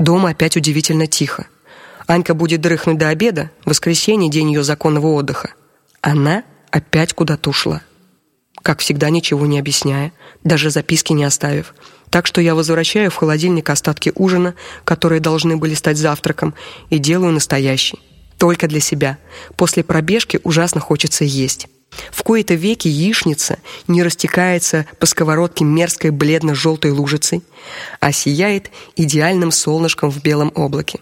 Дома опять удивительно тихо. Анька будет дрыхнуть до обеда, воскресенье день ее законного отдыха. Она опять куда-то ушла. Как всегда, ничего не объясняя, даже записки не оставив. Так что я возвращаю в холодильник остатки ужина, которые должны были стать завтраком, и делаю настоящий, только для себя. После пробежки ужасно хочется есть. В кои-то веки яичница не растекается по сковородке мерзкой бледно желтой лужицей, а сияет идеальным солнышком в белом облаке.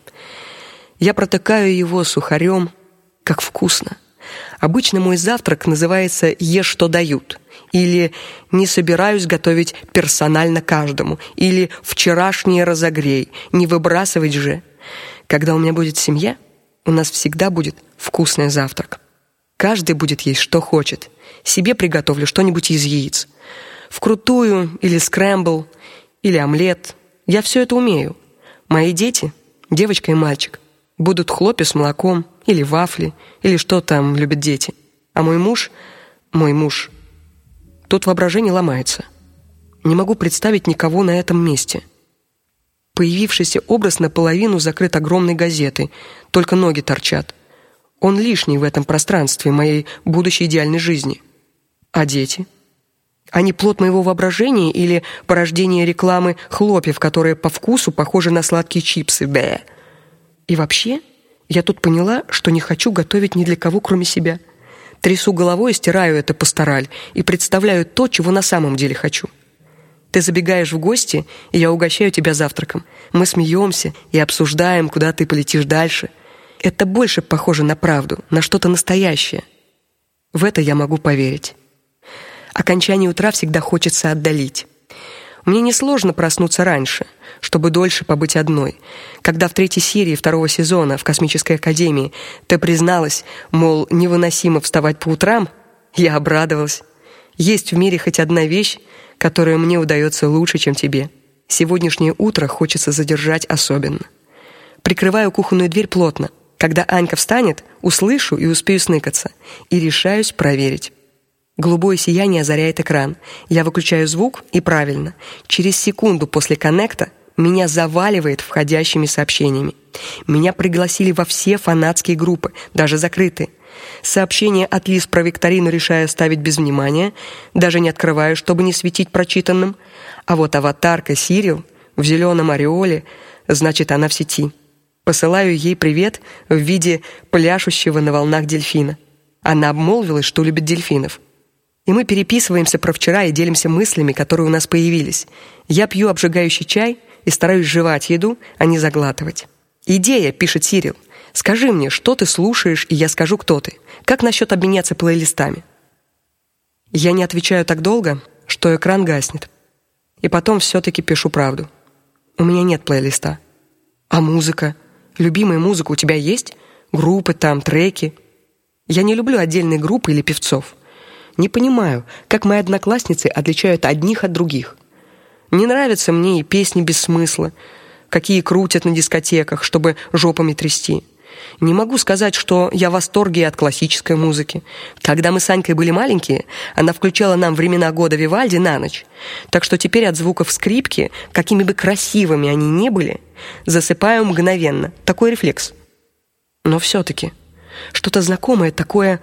Я протыкаю его сухарем, как вкусно. Обычно мой завтрак называется ешь что дают или не собираюсь готовить персонально каждому или вчерашний разогрей, не выбрасывать же. Когда у меня будет семья, у нас всегда будет вкусный завтрак. Каждый будет есть что хочет. Себе приготовлю что-нибудь из яиц. Вкрутую или скрэмбл, или омлет. Я все это умею. Мои дети, девочка и мальчик, будут хлопья с молоком или вафли, или что там любят дети. А мой муж, мой муж, тут воображение ломается. Не могу представить никого на этом месте. Появившийся образ наполовину закрыт огромной газетой, только ноги торчат. Он лишний в этом пространстве моей будущей идеальной жизни. А дети? Они плод моего воображения или порождение рекламы хлопьев, которые по вкусу похожи на сладкие чипсы? Бе. И вообще, я тут поняла, что не хочу готовить ни для кого, кроме себя. Трясу головой, стираю это пастораль и представляю то, чего на самом деле хочу. Ты забегаешь в гости, и я угощаю тебя завтраком. Мы смеемся и обсуждаем, куда ты полетишь дальше. Это больше похоже на правду, на что-то настоящее. В это я могу поверить. Окончание утра всегда хочется отдалить. Мне несложно проснуться раньше, чтобы дольше побыть одной. Когда в третьей серии второго сезона в Космической академии ты призналась, мол, невыносимо вставать по утрам, я обрадовалась. Есть в мире хоть одна вещь, которая мне удается лучше, чем тебе. Сегодняшнее утро хочется задержать особенно. Прикрываю кухонную дверь плотно. Когда Анька встанет, услышу и успею сныкаться, и решаюсь проверить. Голубое сияние озаряет экран. Я выключаю звук, и правильно. Через секунду после коннекта меня заваливает входящими сообщениями. Меня пригласили во все фанатские группы, даже закрытые. Сообщение от Лиз про викторину решаю оставить без внимания, даже не открываю, чтобы не светить прочитанным. А вот аватарка Сирил в зеленом ореоле, значит, она в сети. Посылаю ей привет в виде пляшущего на волнах дельфина. Она обмолвилась, что любит дельфинов. И мы переписываемся про вчера и делимся мыслями, которые у нас появились. Я пью обжигающий чай и стараюсь жевать еду, а не заглатывать. Идея, пишет Сирил. Скажи мне, что ты слушаешь, и я скажу, кто ты. Как насчет обменяться плейлистами? Я не отвечаю так долго, что экран гаснет. И потом все таки пишу правду. У меня нет плейлиста. А музыка? Любимая музыка у тебя есть? Группы там, треки? Я не люблю отдельные группы или певцов. Не понимаю, как мои одноклассницы отличают одних от других. Не нравятся мне и песни без смысла, какие крутят на дискотеках, чтобы жопами трясти. Не могу сказать, что я в восторге от классической музыки. Когда мы с Анькой были маленькие, она включала нам времена года Вивальди на ночь. Так что теперь от звуков скрипки, какими бы красивыми они ни были, засыпаю мгновенно. Такой рефлекс. Но все таки что-то знакомое такое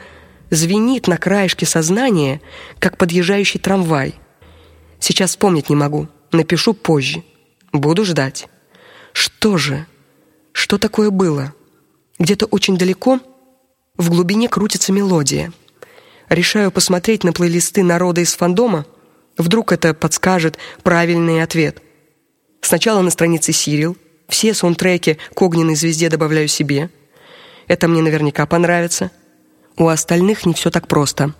звенит на краешке сознания, как подъезжающий трамвай. Сейчас вспомнить не могу. Напишу позже. Буду ждать. Что же? Что такое было? Где-то очень далеко в глубине крутится мелодия. Решаю посмотреть на плейлисты народа из фандома, вдруг это подскажет правильный ответ. Сначала на странице Сирил все саундтреки к Огненной звезде добавляю себе. Это мне наверняка понравится. У остальных не все так просто.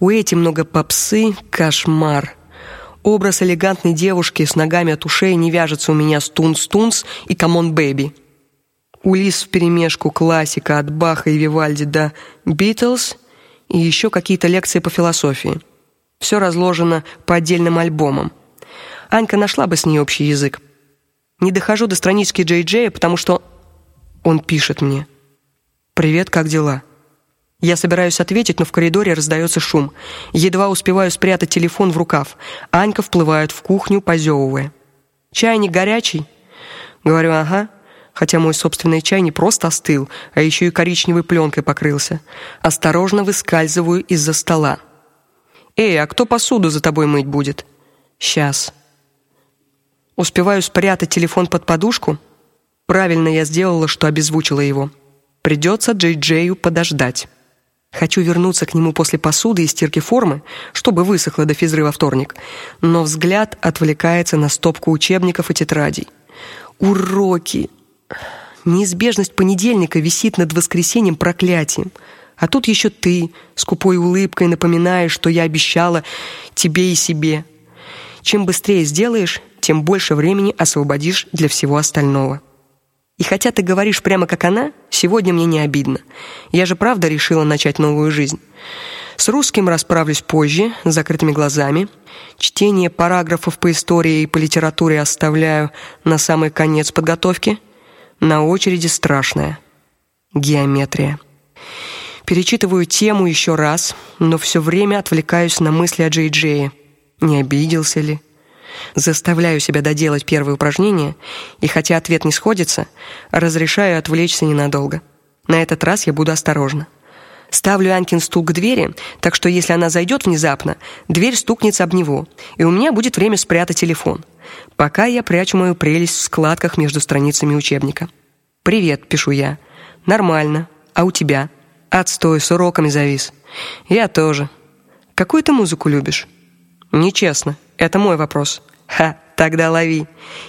У эти много попсы, кошмар. Образ элегантной девушки с ногами от ушей не вяжется у меня с Тунс-Тунс и Come on, baby. У Лиз вперемешку классика от Баха и Вивальди до Битлз и еще какие-то лекции по философии. Все разложено по отдельным альбомам. Анька нашла бы с ней общий язык. Не дохожу до странички Джей Джея, потому что он пишет мне: "Привет, как дела?" Я собираюсь ответить, но в коридоре раздается шум. Едва успеваю спрятать телефон в рукав. Анька вплывает в кухню, позевывая. "Чайник горячий?" Говорю: "Ага". Хотя мой собственный чай не просто остыл, а еще и коричневой пленкой покрылся. Осторожно выскальзываю из-за стола. Эй, а кто посуду за тобой мыть будет? Сейчас. Успеваю спрятать телефон под подушку. Правильно я сделала, что обезвучила его. Придется Джей-Джею подождать. Хочу вернуться к нему после посуды и стирки формы, чтобы высохло до физры во вторник, но взгляд отвлекается на стопку учебников и тетрадей. Уроки. Неизбежность понедельника висит над воскресеньем проклятием. А тут еще ты, с купой улыбкой напоминаешь, что я обещала тебе и себе. Чем быстрее сделаешь, тем больше времени освободишь для всего остального. И хотя ты говоришь прямо как она, сегодня мне не обидно. Я же правда решила начать новую жизнь. С русским расправлюсь позже, с закрытыми глазами. Чтение параграфов по истории и по литературе оставляю на самый конец подготовки. На очереди страшная геометрия. Перечитываю тему еще раз, но все время отвлекаюсь на мысли о Джей Джее. Не обиделся ли? Заставляю себя доделать первое упражнение, и хотя ответ не сходится, разрешаю отвлечься ненадолго. На этот раз я буду осторожна. Ставлю Анькин стул к двери, так что если она зайдет внезапно, дверь стукнется об него, и у меня будет время спрятать телефон. Пока я прячу мою прелесть в складках между страницами учебника. Привет, пишу я. Нормально. А у тебя? Отстой, с уроками завис. Я тоже. Какую ты музыку любишь? Нечестно. Это мой вопрос. Ха, тогда лови.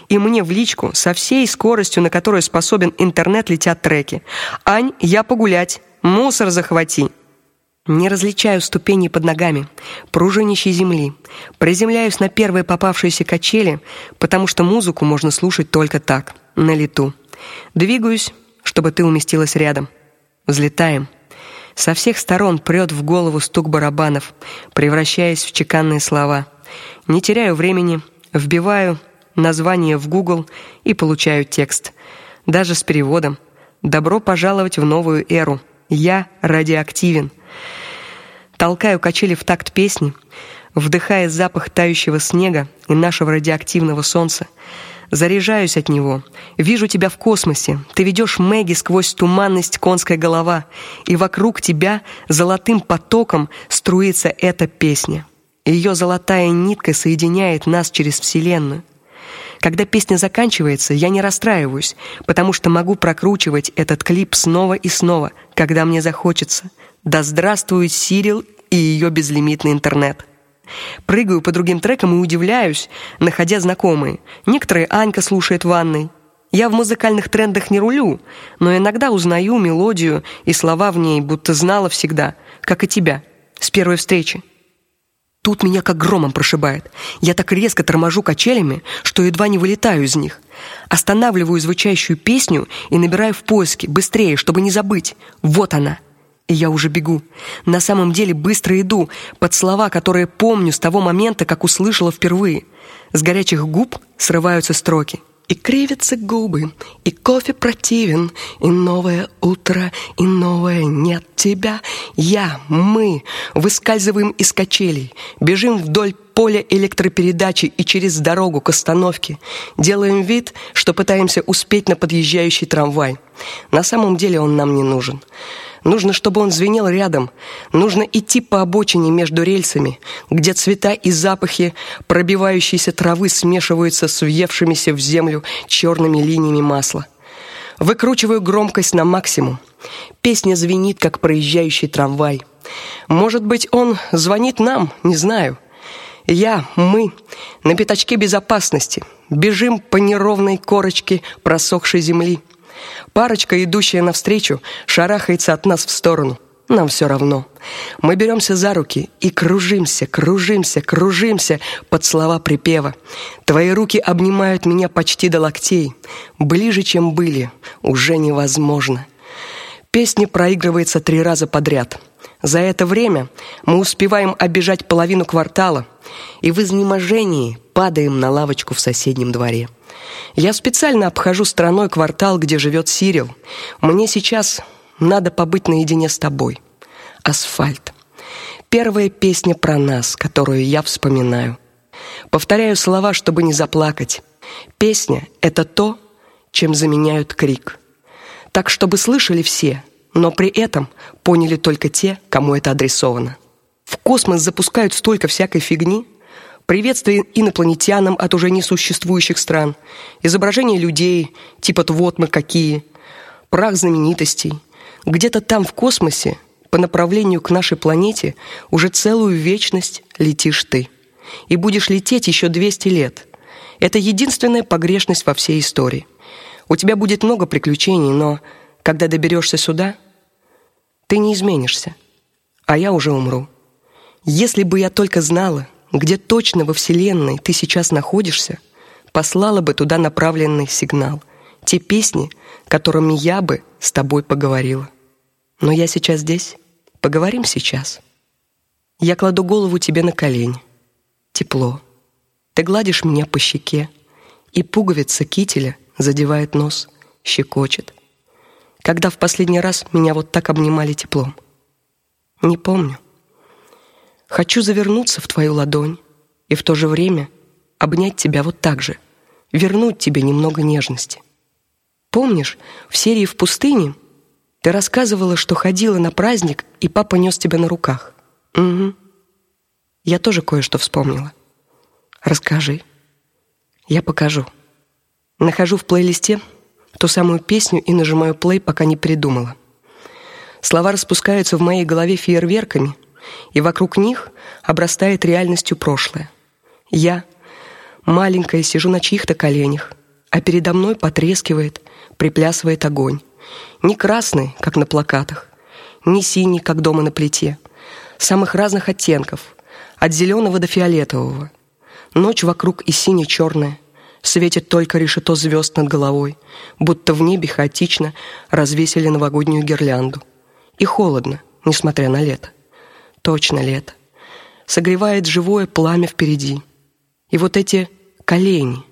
И мне в личку со всей скоростью, на которую способен интернет, летят треки. Ань, я погулять. Мусор захвати. Не различаю ступеней под ногами, пружинищей земли. Приземляюсь на первые попавшиеся качели, потому что музыку можно слушать только так, на лету. Двигаюсь, чтобы ты уместилась рядом. Взлетаем. Со всех сторон прет в голову стук барабанов, превращаясь в чеканные слова. Не теряю времени, вбиваю название в Google и получаю текст. Даже с переводом. Добро пожаловать в новую эру. Я радиоактивен. Толкаю качели в такт песни, вдыхая запах тающего снега и нашего радиоактивного солнца. Заряжаюсь от него. Вижу тебя в космосе. Ты ведешь Мэгги сквозь туманность конская голова, и вокруг тебя золотым потоком струится эта песня. Ее золотая нитка соединяет нас через вселенную. Когда песня заканчивается, я не расстраиваюсь, потому что могу прокручивать этот клип снова и снова, когда мне захочется. Да здравствует Сирил и ее безлимитный интернет. Прыгаю по другим трекам и удивляюсь, находя знакомые. Некоторые Анька слушает в ванной. Я в музыкальных трендах не рулю, но иногда узнаю мелодию и слова в ней, будто знала всегда, как и тебя, с первой встречи. Тут меня как громом прошибает. Я так резко торможу качелями, что едва не вылетаю из них. Останавливаю звучащую песню и набираю в поиске быстрее, чтобы не забыть. Вот она. И я уже бегу. На самом деле быстро иду под слова, которые помню с того момента, как услышала впервые. С горячих губ срываются строки. И кривятся губы, и кофе противен, и новое утро, и новое нет тебя. Я, мы выскальзываем из качелей, бежим вдоль поля электропередачи и через дорогу к остановке. Делаем вид, что пытаемся успеть на подъезжающий трамвай. На самом деле он нам не нужен. Нужно, чтобы он звенел рядом. Нужно идти по обочине между рельсами, где цвета и запахи пробивающейся травы смешиваются с въевшимися в землю черными линиями масла. Выкручиваю громкость на максимум. Песня звенит, как проезжающий трамвай. Может быть, он звонит нам, не знаю. Я, мы на пятачке безопасности бежим по неровной корочке просохшей земли. Парочка, идущая навстречу, шарахается от нас в сторону. Нам все равно. Мы беремся за руки и кружимся, кружимся, кружимся под слова припева. Твои руки обнимают меня почти до локтей. Ближе, чем были, уже невозможно. Песня проигрывается три раза подряд. За это время мы успеваем обежать половину квартала и в изнеможении падаем на лавочку в соседнем дворе. Я специально обхожу стороной квартал, где живет Сирил. Мне сейчас надо побыть наедине с тобой. Асфальт. Первая песня про нас, которую я вспоминаю. Повторяю слова, чтобы не заплакать. Песня это то, чем заменяют крик. Так чтобы слышали все, но при этом поняли только те, кому это адресовано. В космос запускают столько всякой фигни, приветствие инопланетянам от уже несуществующих стран, изображения людей, типа вот мы какие, прах знаменитостей. Где-то там в космосе, по направлению к нашей планете, уже целую вечность летишь ты. И будешь лететь еще 200 лет. Это единственная погрешность во всей истории. У тебя будет много приключений, но когда доберешься сюда, ты не изменишься. А я уже умру. Если бы я только знала, где точно во вселенной ты сейчас находишься, послала бы туда направленный сигнал. Те песни, которыми я бы с тобой поговорила. Но я сейчас здесь. Поговорим сейчас. Я кладу голову тебе на колени. Тепло. Ты гладишь меня по щеке, и пуговица кителя задевает нос, щекочет. Когда в последний раз меня вот так обнимали теплом? Не помню. Хочу завернуться в твою ладонь и в то же время обнять тебя вот так же, вернуть тебе немного нежности. Помнишь, в серии в пустыне ты рассказывала, что ходила на праздник, и папа нес тебя на руках. Угу. Я тоже кое-что вспомнила. Расскажи. Я покажу. Нахожу в плейлисте ту самую песню и нажимаю плей, пока не придумала. Слова распускаются в моей голове фейерверками, и вокруг них обрастает реальностью прошлое. Я, маленькая, сижу на чьих-то коленях, а передо мной потрескивает, приплясывает огонь. Не красный, как на плакатах, не синий, как дома на плите, самых разных оттенков, от зеленого до фиолетового. Ночь вокруг и сине черная светит только решето звезд над головой, будто в небе хаотично развесили новогоднюю гирлянду. И холодно, несмотря на лето. Точно лето. Согревает живое пламя впереди. И вот эти колени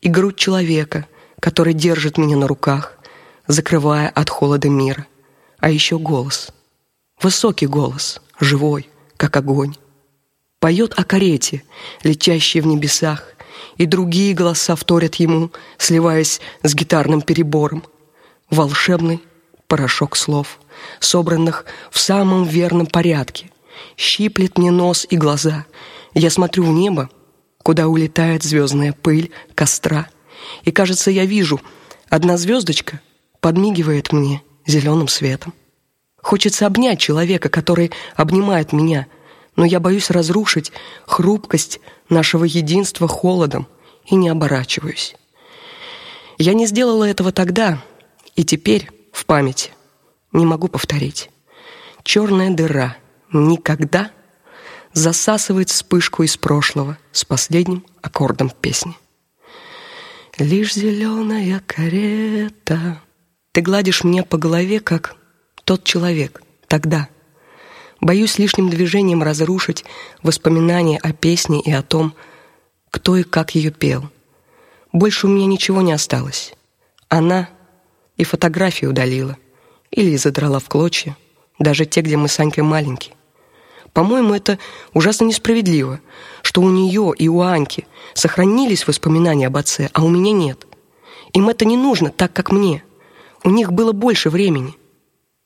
и грудь человека, который держит меня на руках, закрывая от холода мира. А еще голос. Высокий голос, живой, как огонь. Поет о карете, летящей в небесах, и другие голоса вторят ему, сливаясь с гитарным перебором. Волшебный порошок слов, собранных в самом верном порядке, щиплет мне нос и глаза. Я смотрю в небо, куда улетает звездная пыль костра, и, кажется, я вижу, одна звездочка подмигивает мне зеленым светом. Хочется обнять человека, который обнимает меня, но я боюсь разрушить хрупкость нашего единства холодом и не оборачиваюсь. Я не сделала этого тогда, и теперь в памяти не могу повторить. Черная дыра никогда засасывает вспышку из прошлого с последним аккордом песни. Лишь зеленая карета. Ты гладишь меня по голове, как тот человек тогда. Боюсь лишним движением разрушить воспоминания о песне и о том, кто и как ее пел. Больше у меня ничего не осталось. Она и фотографии удалила или задрала в клочья, даже те, где мы с Анькой маленькие. По-моему, это ужасно несправедливо, что у нее и у Аньки сохранились воспоминания об отце, а у меня нет. Им это не нужно так, как мне. У них было больше времени.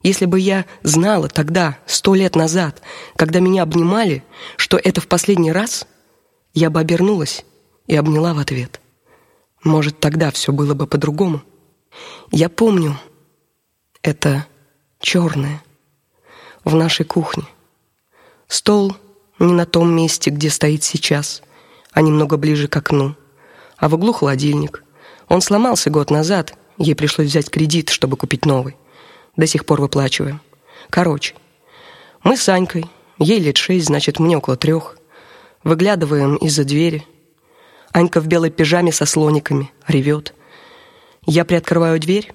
Если бы я знала тогда, сто лет назад, когда меня обнимали, что это в последний раз, я бы обернулась и обняла в ответ. Может, тогда все было бы по-другому. Я помню это черное в нашей кухне. Стол не на том месте, где стоит сейчас, а немного ближе к окну. А в углу холодильник. Он сломался год назад, ей пришлось взять кредит, чтобы купить новый. До сих пор выплачиваем. Короче, мы с Анькой, ей лет шесть, значит, мне около трех, выглядываем из-за двери. Анька в белой пижаме со слониками ревет. Я приоткрываю дверь.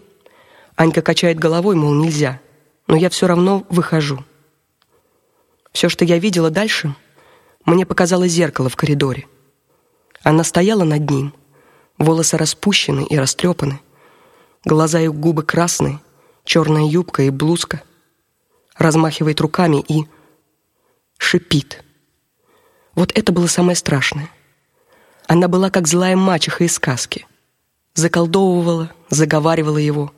Анька качает головой, мол, нельзя. Но я все равно выхожу. Все, что я видела дальше, мне показалось зеркало в коридоре. Она стояла над ним, волосы распущены и растрепаны, глаза и губы красные, черная юбка и блузка. Размахивает руками и шипит. Вот это было самое страшное. Она была как злая мачеха из сказки. заколдовывала, заговаривала его.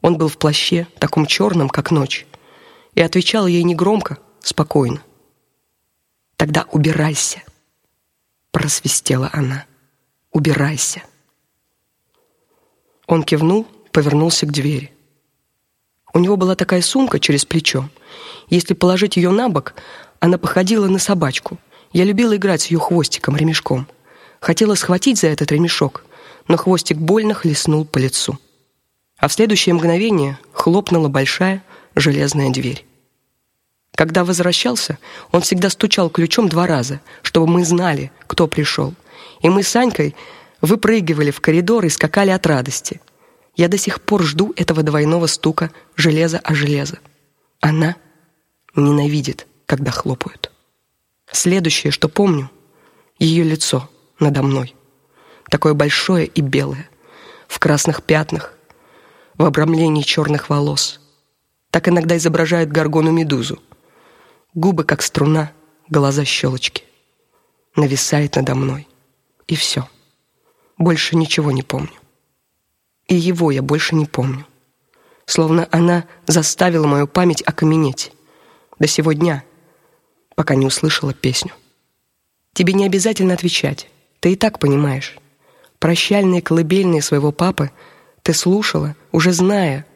Он был в плаще, таком черном, как ночь, и отвечал ей негромко, спокойно. Тогда убирайся, просвистела она. Убирайся. Он кивнул, повернулся к двери. У него была такая сумка через плечо. Если положить ее на бок, она походила на собачку. Я любила играть с ее хвостиком, ремешком. Хотела схватить за этот ремешок, но хвостик больно хлестнул по лицу. А в следующее мгновение хлопнула большая железная дверь. Когда возвращался, он всегда стучал ключом два раза, чтобы мы знали, кто пришел. И мы с Анькой выпрыгивали в коридор и скакали от радости. Я до сих пор жду этого двойного стука железо о железо. Она ненавидит, когда хлопают. Следующее, что помню, ее лицо надо мной. Такое большое и белое, в красных пятнах, в обрамлении черных волос. Так иногда изображают горгону медузу. Губы как струна, глаза щелочки. Нависает надо мной. И все. Больше ничего не помню. И его я больше не помню. Словно она заставила мою память окаменеть до сего дня, пока не услышала песню. Тебе не обязательно отвечать. Ты и так понимаешь. Прощальные колыбельные своего папы ты слушала, уже зная,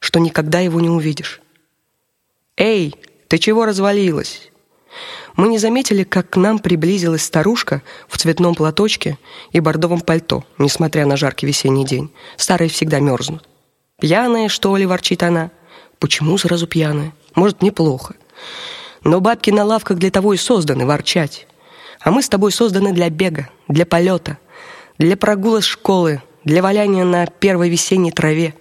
что никогда его не увидишь. Эй, ты чего развалилась? Мы не заметили, как к нам приблизилась старушка в цветном платочке и бордовом пальто, несмотря на жаркий весенний день. Старые всегда мерзнут. Пьяная, что ли, ворчит она. Почему сразу пьяная? Может, неплохо. Но бабки на лавках для того и созданы ворчать. А мы с тобой созданы для бега, для полета, для прогула с школы, для валяния на первой весенней траве.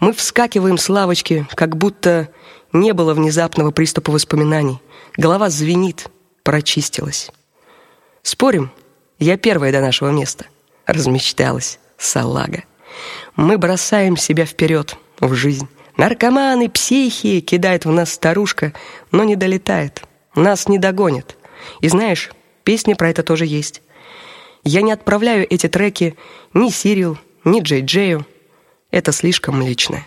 Мы вскакиваем с лавочки, как будто не было внезапного приступа воспоминаний. Голова звенит, прочистилась. Спорим, я первая до нашего места. Размечталась салага. Мы бросаем себя вперед в жизнь. Наркоманы, психи, кидает в нас старушка, но не долетает. Нас не догонит. И знаешь, песни про это тоже есть. Я не отправляю эти треки ни Сирил, ни Джей Джею. Это слишком личное.